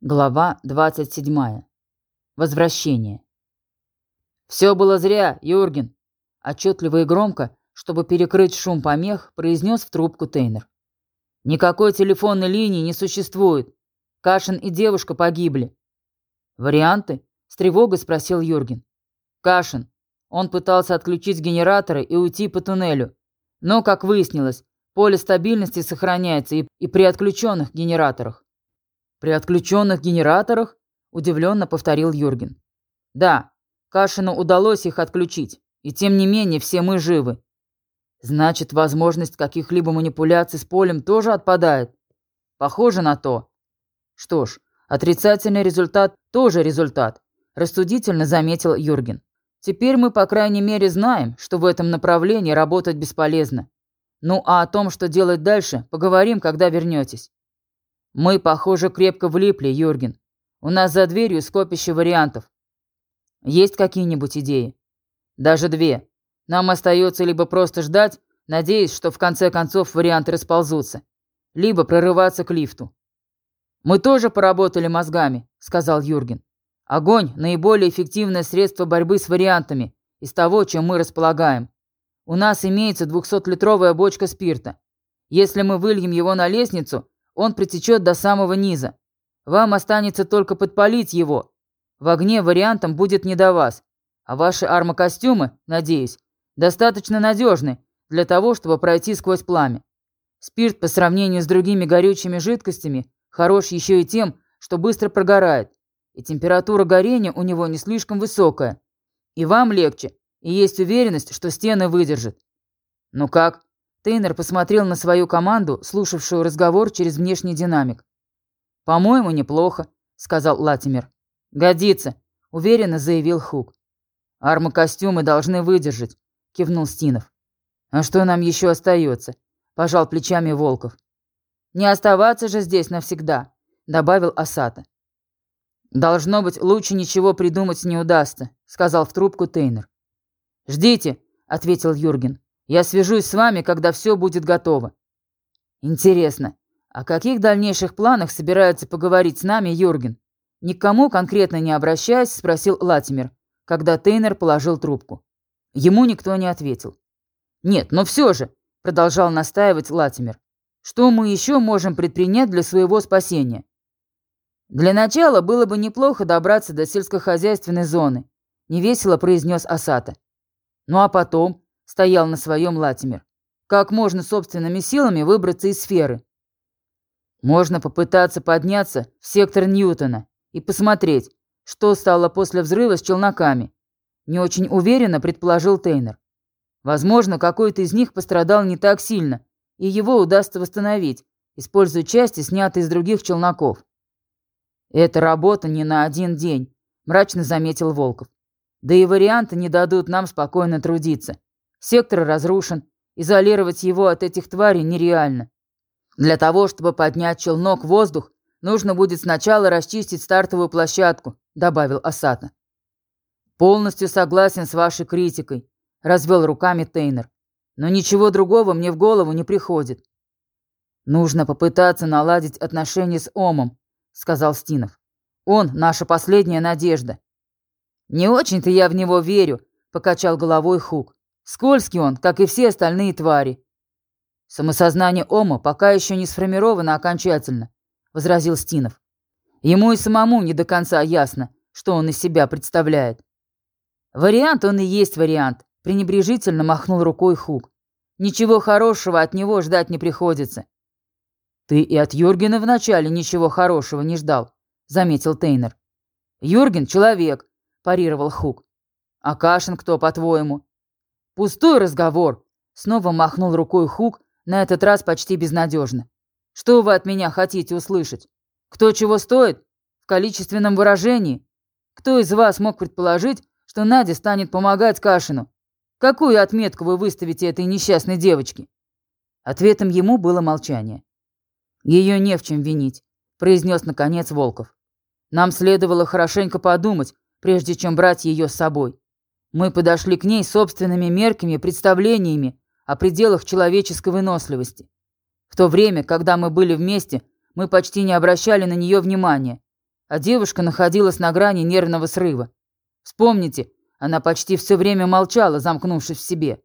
Глава 27. Возвращение. «Все было зря, Юрген!» Отчетливо и громко, чтобы перекрыть шум помех, произнес в трубку Тейнер. «Никакой телефонной линии не существует. Кашин и девушка погибли». «Варианты?» — с тревогой спросил Юрген. «Кашин. Он пытался отключить генераторы и уйти по туннелю. Но, как выяснилось, поле стабильности сохраняется и, и при отключенных генераторах. «При отключенных генераторах?» – удивленно повторил Юрген. «Да, Кашину удалось их отключить, и тем не менее все мы живы. Значит, возможность каких-либо манипуляций с полем тоже отпадает? Похоже на то. Что ж, отрицательный результат тоже результат, рассудительно заметил Юрген. Теперь мы, по крайней мере, знаем, что в этом направлении работать бесполезно. Ну а о том, что делать дальше, поговорим, когда вернетесь. Мы, похоже, крепко влипли, Юрген. У нас за дверью скопище вариантов. Есть какие-нибудь идеи? Даже две. Нам остается либо просто ждать, надеясь, что в конце концов варианты расползутся, либо прорываться к лифту. «Мы тоже поработали мозгами», — сказал Юрген. «Огонь — наиболее эффективное средство борьбы с вариантами из того, чем мы располагаем. У нас имеется 200-литровая бочка спирта. Если мы выльем его на лестницу, он притечет до самого низа. Вам останется только подпалить его. В огне вариантом будет не до вас. А ваши армокостюмы, надеюсь, достаточно надежны для того, чтобы пройти сквозь пламя. Спирт по сравнению с другими горючими жидкостями хорош еще и тем, что быстро прогорает, и температура горения у него не слишком высокая. И вам легче, и есть уверенность, что стены выдержат. Ну как, Тейнер посмотрел на свою команду, слушавшую разговор через внешний динамик. «По-моему, неплохо», — сказал Латимер. «Годится», — уверенно заявил Хук. «Армокостюмы должны выдержать», — кивнул Стинов. «А что нам еще остается?» — пожал плечами Волков. «Не оставаться же здесь навсегда», — добавил Асата. «Должно быть, лучше ничего придумать не удастся», — сказал в трубку Тейнер. «Ждите», — ответил Юрген. Я свяжусь с вами, когда все будет готово. Интересно, о каких дальнейших планах собирается поговорить с нами Юрген? Никому конкретно не обращаясь, спросил Латимер, когда Тейнер положил трубку. Ему никто не ответил. «Нет, но все же», — продолжал настаивать Латимер, «что мы еще можем предпринять для своего спасения?» «Для начала было бы неплохо добраться до сельскохозяйственной зоны», — невесело произнес Асата. «Ну а потом, стоял на своем Латимер. Как можно собственными силами выбраться из сферы? Можно попытаться подняться в сектор Ньютона и посмотреть, что стало после взрыва с челноками. Не очень уверенно предположил Тейнер. Возможно, какой-то из них пострадал не так сильно, и его удастся восстановить, используя части, снятые из других челноков. «Это работа не на один день», – мрачно заметил Волков. «Да и варианты не дадут нам спокойно трудиться. Сектор разрушен. Изолировать его от этих тварей нереально. Для того, чтобы поднять челнок в воздух, нужно будет сначала расчистить стартовую площадку», — добавил Асата. «Полностью согласен с вашей критикой», — развел руками Тейнер. «Но ничего другого мне в голову не приходит». «Нужно попытаться наладить отношения с Омом», — сказал Стинов. «Он — наша последняя надежда». «Не очень-то я в него верю», — покачал головой Хук. Скользкий он, как и все остальные твари. Самосознание Ома пока еще не сформировано окончательно, возразил Стинов. Ему и самому не до конца ясно, что он из себя представляет. Вариант он и есть вариант, пренебрежительно махнул рукой Хук. Ничего хорошего от него ждать не приходится. Ты и от Юргена вначале ничего хорошего не ждал, заметил Тейнер. Юрген человек, парировал Хук. А Кашин кто, по-твоему? «Пустой разговор!» Снова махнул рукой Хук, на этот раз почти безнадежно. «Что вы от меня хотите услышать? Кто чего стоит? В количественном выражении? Кто из вас мог предположить, что Надя станет помогать Кашину? Какую отметку вы выставите этой несчастной девочке?» Ответом ему было молчание. «Ее не в чем винить», — произнес наконец Волков. «Нам следовало хорошенько подумать, прежде чем брать ее с собой. Мы подошли к ней собственными мерками и представлениями о пределах человеческой выносливости. В то время, когда мы были вместе, мы почти не обращали на нее внимания. а девушка находилась на грани нервного срыва. Вспомните, она почти все время молчала, замкнувшись в себе.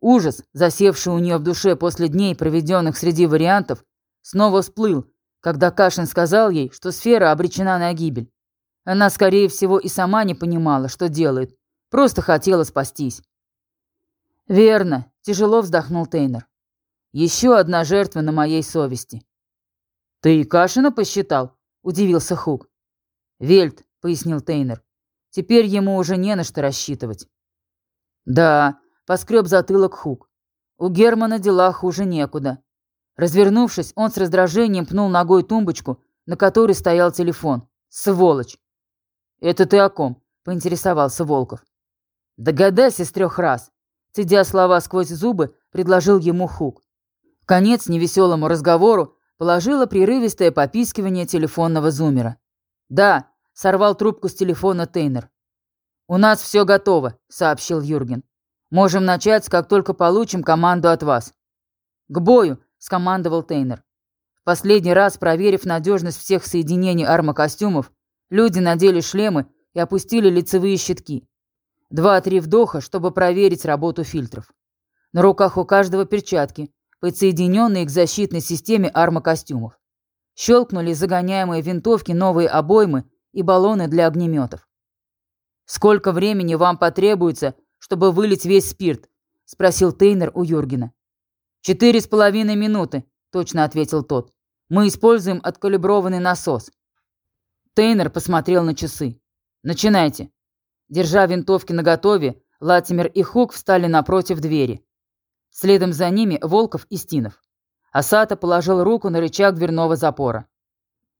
Ужас, засевший у нее в душе после дней, проведенных среди вариантов, снова всплыл, когда Кашин сказал ей, что сфера обречена на гибель. Она, скорее всего, и сама не понимала, что делает, просто хотела спастись. «Верно», – тяжело вздохнул Тейнер. «Еще одна жертва на моей совести». «Ты и Кашина посчитал?» – удивился Хук. «Вельт», – пояснил Тейнер. «Теперь ему уже не на что рассчитывать». «Да», – поскреб затылок Хук. «У Германа дела хуже некуда». Развернувшись, он с раздражением пнул ногой тумбочку, на которой стоял телефон. «Сволочь!» «Это ты о ком?» – поинтересовался Волков. «Догадайся с трех раз!» Цедя слова сквозь зубы, предложил ему Хук. Конец невеселому разговору положила прерывистое попискивание телефонного зумера. «Да», — сорвал трубку с телефона Тейнер. «У нас все готово», — сообщил Юрген. «Можем начать, как только получим команду от вас». «К бою», — скомандовал Тейнер. Последний раз, проверив надежность всех соединений армокостюмов, люди надели шлемы и опустили лицевые щитки. Два-три вдоха, чтобы проверить работу фильтров. На руках у каждого перчатки, подсоединенные к защитной системе армокостюмов. Щелкнули загоняемые винтовки новые обоймы и баллоны для огнеметов. «Сколько времени вам потребуется, чтобы вылить весь спирт?» – спросил Тейнер у Юргена. «Четыре с половиной минуты», – точно ответил тот. «Мы используем откалиброванный насос». Тейнер посмотрел на часы. «Начинайте». Держа винтовки наготове, Латимер и Хук встали напротив двери. Следом за ними Волков и Стинов. Асата положил руку на рычаг дверного запора.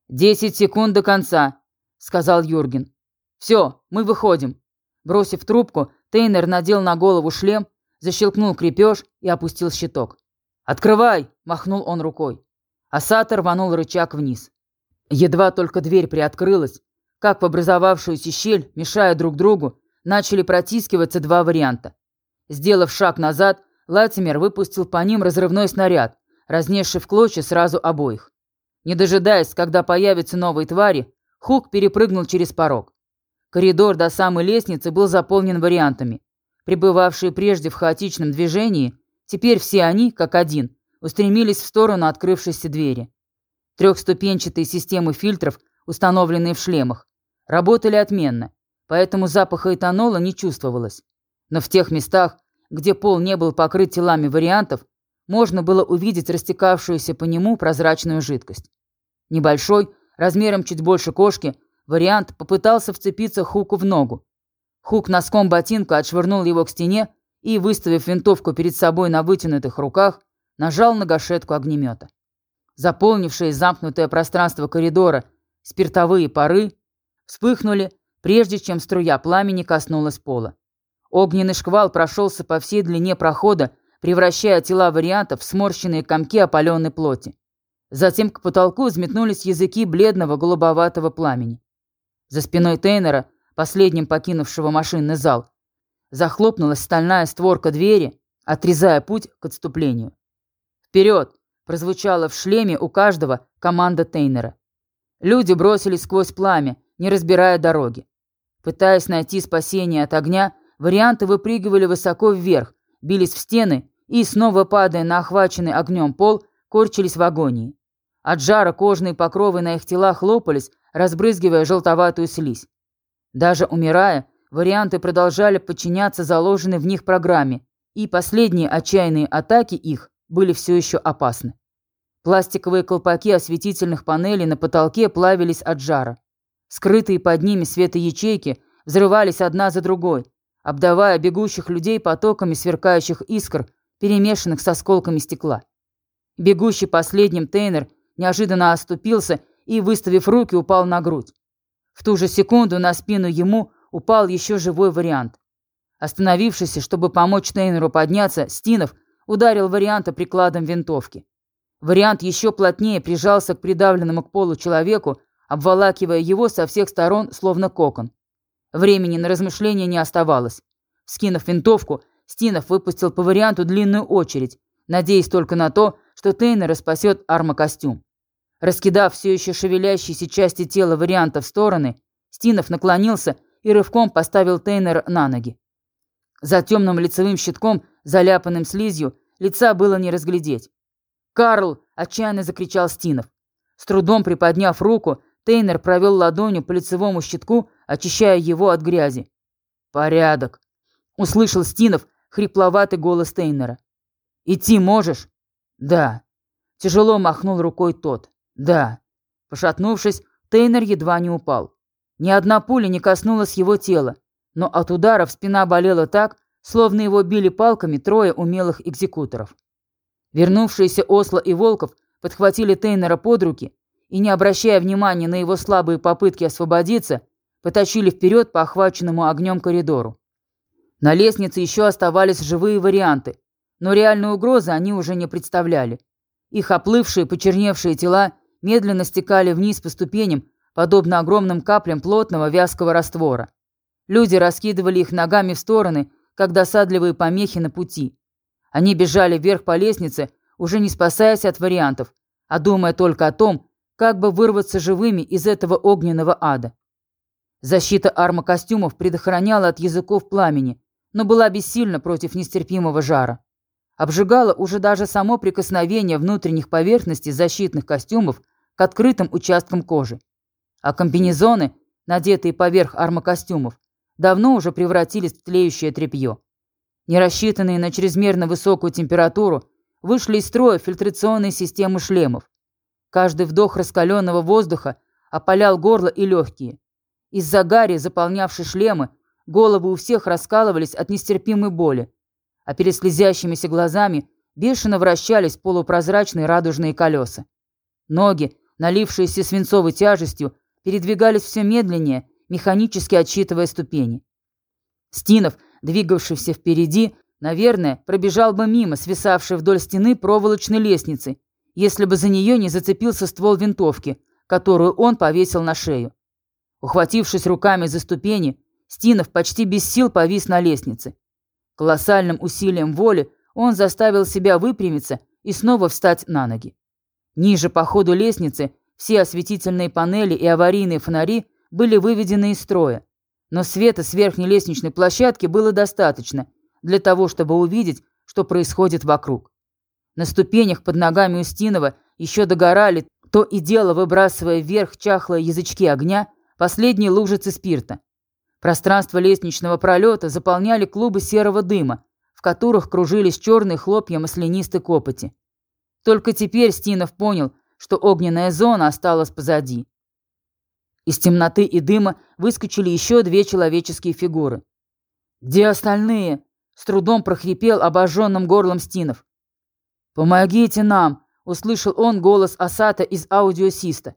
«Десять секунд до конца», — сказал Юрген. «Все, мы выходим». Бросив трубку, Тейнер надел на голову шлем, защелкнул крепеж и опустил щиток. «Открывай!» – махнул он рукой. Асата рванул рычаг вниз. Едва только дверь приоткрылась, как в образовавшуюся щель, мешая друг другу, начали протискиваться два варианта. Сделав шаг назад, Латимер выпустил по ним разрывной снаряд, разнесший в клочья сразу обоих. Не дожидаясь, когда появятся новые твари, Хук перепрыгнул через порог. Коридор до самой лестницы был заполнен вариантами. Пребывавшие прежде в хаотичном движении, теперь все они, как один, устремились в сторону открывшейся двери. Трехступенчатые системы фильтров, установленные в шлемах, работали отменно, поэтому запаха этанола не чувствовалось. Но в тех местах, где пол не был покрыт телами вариантов, можно было увидеть растекавшуюся по нему прозрачную жидкость. Небольшой, размером чуть больше кошки, вариант попытался вцепиться Хуку в ногу. Хук носком ботинка отшвырнул его к стене и, выставив винтовку перед собой на вытянутых руках, нажал на гашетку огнемета. Заполнившее замкнутое пространство коридора спиртовые пары вспыхнули, прежде чем струя пламени коснулась пола. Огненный шквал прошелся по всей длине прохода, превращая тела вариантов в сморщенные комки опаленной плоти. Затем к потолку взметнулись языки бледного голубоватого пламени. За спиной Тейнера, последним покинувшего машинный зал, захлопнулась стальная створка двери, отрезая путь к отступлению. «Вперед!» – прозвучало в шлеме у каждого команда Тейнера. Люди бросились сквозь пламя, не разбирая дороги. Пытаясь найти спасение от огня, варианты выпрыгивали высоко вверх, бились в стены и, снова падая на охваченный огнем пол, корчились в агонии. От жара кожные покровы на их телах лопались, разбрызгивая желтоватую слизь. Даже умирая, варианты продолжали подчиняться заложенной в них программе, и последние отчаянные атаки их были все еще опасны. Пластиковые колпаки осветительных панелей на потолке плавились от жара. Скрытые под ними светоячейки взрывались одна за другой, обдавая бегущих людей потоками сверкающих искр, перемешанных с осколками стекла. Бегущий последним Тейнер неожиданно оступился и, выставив руки, упал на грудь. В ту же секунду на спину ему упал еще живой вариант. Остановившись, чтобы помочь Тейнеру подняться, Стинов ударил варианта прикладом винтовки. Вариант еще плотнее прижался к придавленному к полу человеку, обволакивая его со всех сторон, словно кокон. Времени на размышления не оставалось. Скинув винтовку, Стинов выпустил по варианту длинную очередь, надеясь только на то, что Тейнера спасет армокостюм. Раскидав все еще шевелящиеся части тела варианта в стороны, Стинов наклонился и рывком поставил Тейнера на ноги. За темным лицевым щитком, заляпанным слизью, лица было не разглядеть. «Карл!» – отчаянно закричал Стинов. С трудом приподняв руку, Тейнер провел ладонью по лицевому щитку, очищая его от грязи. «Порядок!» – услышал Стинов хрипловатый голос Тейнера. «Идти можешь?» «Да». Тяжело махнул рукой тот. «Да». Пошатнувшись, Тейнер едва не упал. Ни одна пуля не коснулась его тела, но от ударов спина болела так, словно его били палками трое умелых экзекуторов. Вернувшиеся Осло и Волков подхватили Тейнера под руки и, не обращая внимания на его слабые попытки освободиться, потащили вперед по охваченному огнем коридору. На лестнице еще оставались живые варианты, но реальной угрозы они уже не представляли. Их оплывшие, почерневшие тела медленно стекали вниз по ступеням, подобно огромным каплям плотного вязкого раствора. Люди раскидывали их ногами в стороны, как досадливые помехи на пути. Они бежали вверх по лестнице, уже не спасаясь от вариантов, а думая только о том, как бы вырваться живыми из этого огненного ада. Защита армокостюмов предохраняла от языков пламени, но была бессильна против нестерпимого жара. Обжигало уже даже само прикосновение внутренних поверхностей защитных костюмов к открытым участкам кожи. А комбинезоны, надетые поверх армокостюмов, давно уже превратились в тлеющее тряпье. Не рассчитанные на чрезмерно высокую температуру, вышли из строя фильтрационные системы шлемов. Каждый вдох раскаленного воздуха опалял горло и легкие. Из-за гари, заполнявшей шлемы, головы у всех раскалывались от нестерпимой боли, а перед слезящимися глазами бешено вращались полупрозрачные радужные колеса. Ноги, налившиеся свинцовой тяжестью, передвигались все медленнее, механически отсчитывая ступени. Стинов двигавшийся впереди, наверное, пробежал бы мимо свисавшей вдоль стены проволочной лестницы, если бы за нее не зацепился ствол винтовки, которую он повесил на шею. Ухватившись руками за ступени, Стинов почти без сил повис на лестнице. Колоссальным усилием воли он заставил себя выпрямиться и снова встать на ноги. Ниже по ходу лестницы все осветительные панели и аварийные фонари были выведены из строя, но света с верхней лестничной площадки было достаточно для того, чтобы увидеть, что происходит вокруг. На ступенях под ногами Устинова еще догорали, то и дело выбрасывая вверх чахлые язычки огня, последние лужицы спирта. Пространство лестничного пролета заполняли клубы серого дыма, в которых кружились черные хлопья маслянистой копоти. Только теперь Стинов понял, что огненная зона осталась позади. Из темноты и дыма выскочили еще две человеческие фигуры. «Где остальные?» — с трудом прохрипел обожженным горлом Стинов. «Помогите нам!» — услышал он голос Асата из аудиосиста.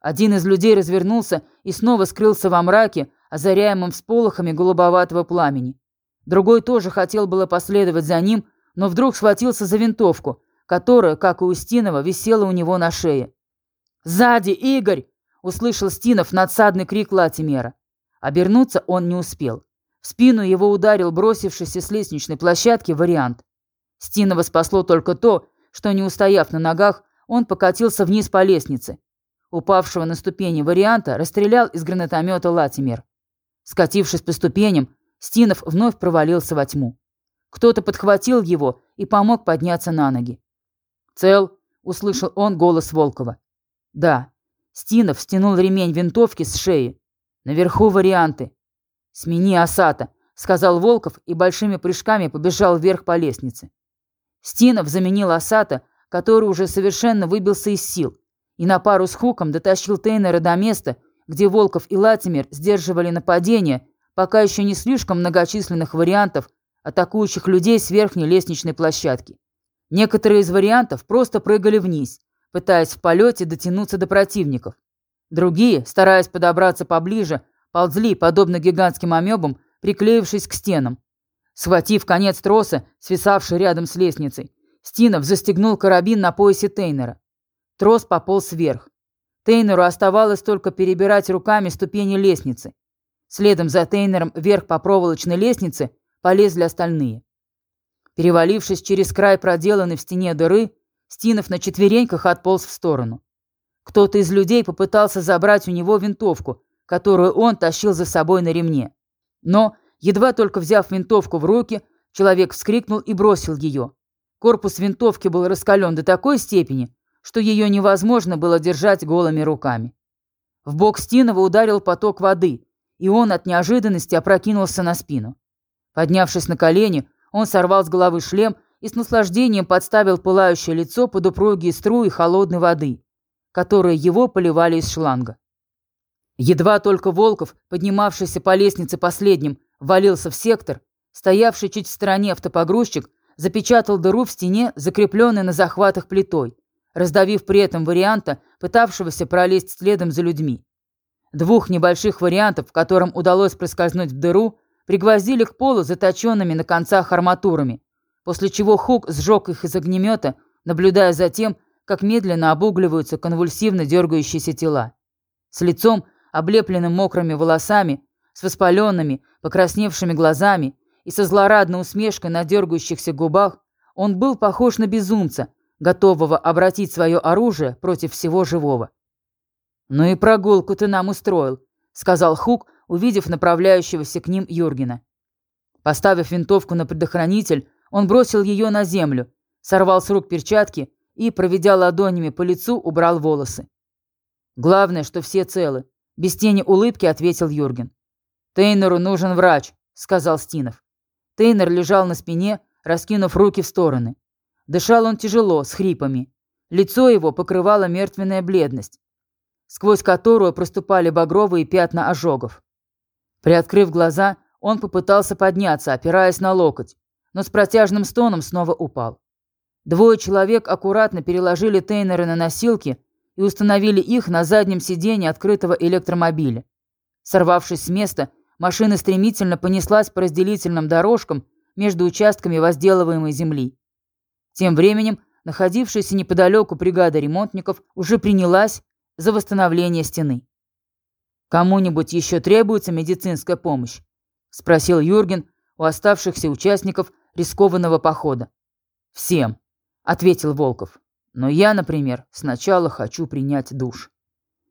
Один из людей развернулся и снова скрылся во мраке, озаряемом всполохами голубоватого пламени. Другой тоже хотел было последовать за ним, но вдруг схватился за винтовку, которая, как и у Стинова, висела у него на шее. «Сзади, Игорь!» услышал Стинов надсадный крик Латимера. Обернуться он не успел. В спину его ударил бросившийся с лестничной площадки вариант. Стинова спасло только то, что, не устояв на ногах, он покатился вниз по лестнице. Упавшего на ступени варианта расстрелял из гранатомета Латимер. Скатившись по ступеням, Стинов вновь провалился во тьму. Кто-то подхватил его и помог подняться на ноги. «Цел?» — услышал он голос Волкова. «Да, Стинов стянул ремень винтовки с шеи. Наверху варианты. «Смени Асата», — сказал Волков и большими прыжками побежал вверх по лестнице. Стинов заменил Асата, который уже совершенно выбился из сил, и на пару с Хуком дотащил Тейнера до места, где Волков и Латимер сдерживали нападение, пока еще не слишком многочисленных вариантов, атакующих людей с верхней лестничной площадки. Некоторые из вариантов просто прыгали вниз, пытаясь в полете дотянуться до противников. Другие, стараясь подобраться поближе, ползли, подобно гигантским амебам, приклеившись к стенам. Схватив конец троса, свисавший рядом с лестницей, Стинов застегнул карабин на поясе Тейнера. Трос пополз вверх. Тейнеру оставалось только перебирать руками ступени лестницы. Следом за Тейнером вверх по проволочной лестнице полезли остальные. Перевалившись через край проделанной в стене дыры, Стинов на четвереньках отполз в сторону. Кто-то из людей попытался забрать у него винтовку, которую он тащил за собой на ремне. Но, едва только взяв винтовку в руки, человек вскрикнул и бросил ее. Корпус винтовки был раскален до такой степени, что ее невозможно было держать голыми руками. В бок Стинова ударил поток воды, и он от неожиданности опрокинулся на спину. Поднявшись на колени, он сорвал с головы шлем и с наслаждением подставил пылающее лицо под упругие струи холодной воды, которые его поливали из шланга. Едва только Волков, поднимавшийся по лестнице последним, валился в сектор, стоявший чуть в стороне автопогрузчик запечатал дыру в стене, закрепленной на захватах плитой, раздавив при этом варианта, пытавшегося пролезть следом за людьми. Двух небольших вариантов, которым удалось проскользнуть в дыру, пригвоздили к полу заточенными на концах арматурами, после чего Хук сжег их из огнемета, наблюдая за тем, как медленно обугливаются конвульсивно дергающиеся тела. С лицом, облепленным мокрыми волосами, с воспаленными, покрасневшими глазами и со злорадной усмешкой на дергающихся губах, он был похож на безумца, готового обратить свое оружие против всего живого. «Ну и прогулку ты нам устроил», — сказал Хук, увидев направляющегося к ним Юргена. Поставив винтовку на предохранитель, он бросил ее на землю, сорвал с рук перчатки и, проведя ладонями по лицу, убрал волосы. «Главное, что все целы», — без тени улыбки ответил Юрген. «Тейнеру нужен врач», — сказал Стинов. Тейнер лежал на спине, раскинув руки в стороны. Дышал он тяжело, с хрипами. Лицо его покрывала мертвенная бледность, сквозь которую проступали багровые пятна ожогов. Приоткрыв глаза, он попытался подняться, опираясь на локоть, но с протяжным стоном снова упал. Двое человек аккуратно переложили Тейнера на носилки и установили их на заднем сиденье открытого электромобиля. Сорвавшись с места, машина стремительно понеслась по разделительным дорожкам между участками возделываемой земли. Тем временем находившаяся неподалеку бригада ремонтников уже принялась за восстановление стены. «Кому-нибудь еще требуется медицинская помощь?» – спросил Юрген у оставшихся участников рискованного похода. «Всем», – ответил Волков. «Но я, например, сначала хочу принять душ».